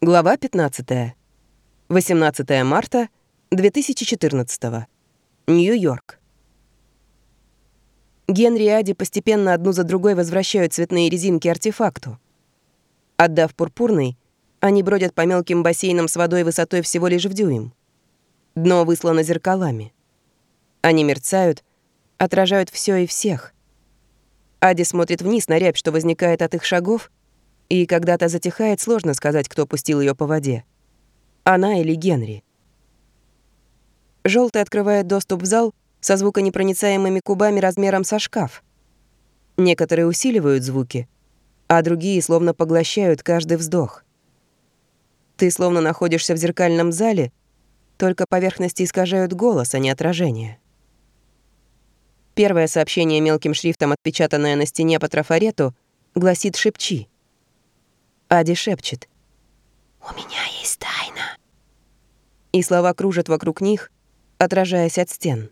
Глава 15. 18 марта 2014. Нью-Йорк. Генри и Ади постепенно одну за другой возвращают цветные резинки артефакту. Отдав пурпурный, они бродят по мелким бассейнам с водой высотой всего лишь в дюйм. Дно выслано зеркалами. Они мерцают, отражают все и всех. Ади смотрит вниз на рябь, что возникает от их шагов — и когда-то затихает, сложно сказать, кто пустил ее по воде. Она или Генри. Желтый открывает доступ в зал со звуконепроницаемыми кубами размером со шкаф. Некоторые усиливают звуки, а другие словно поглощают каждый вздох. Ты словно находишься в зеркальном зале, только поверхности искажают голос, а не отражение. Первое сообщение мелким шрифтом, отпечатанное на стене по трафарету, гласит «Шепчи». Ади шепчет. «У меня есть тайна». И слова кружат вокруг них, отражаясь от стен.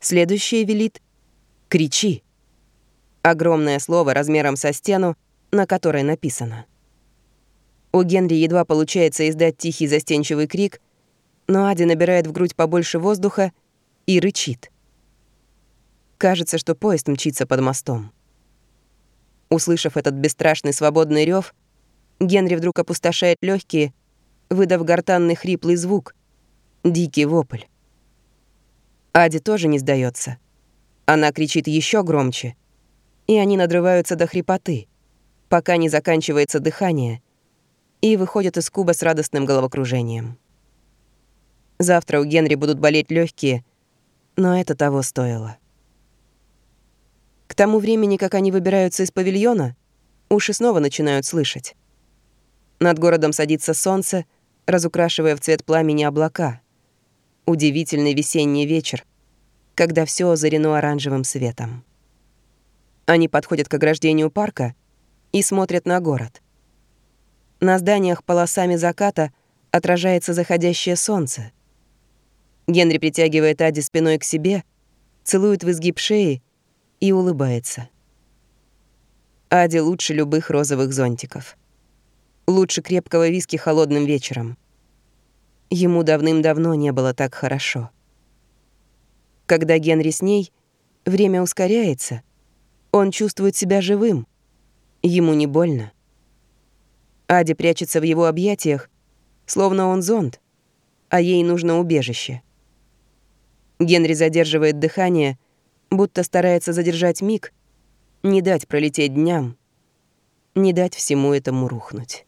Следующее велит «Кричи». Огромное слово размером со стену, на которой написано. У Генри едва получается издать тихий застенчивый крик, но Ади набирает в грудь побольше воздуха и рычит. Кажется, что поезд мчится под мостом. Услышав этот бесстрашный свободный рев, Генри вдруг опустошает легкие, выдав гортанный хриплый звук. Дикий вопль. Ади тоже не сдается. Она кричит еще громче, и они надрываются до хрипоты, пока не заканчивается дыхание, и выходят из куба с радостным головокружением. Завтра у Генри будут болеть легкие, но это того стоило. К тому времени, как они выбираются из павильона, уши снова начинают слышать. Над городом садится солнце, разукрашивая в цвет пламени облака. Удивительный весенний вечер, когда все озарено оранжевым светом. Они подходят к ограждению парка и смотрят на город. На зданиях полосами заката отражается заходящее солнце. Генри притягивает Ади спиной к себе, целует в изгиб шеи и улыбается. Ади лучше любых розовых зонтиков. Лучше крепкого виски холодным вечером. Ему давным-давно не было так хорошо. Когда Генри с ней, время ускоряется. Он чувствует себя живым. Ему не больно. Ади прячется в его объятиях, словно он зонт, а ей нужно убежище. Генри задерживает дыхание — будто старается задержать миг, не дать пролететь дням, не дать всему этому рухнуть.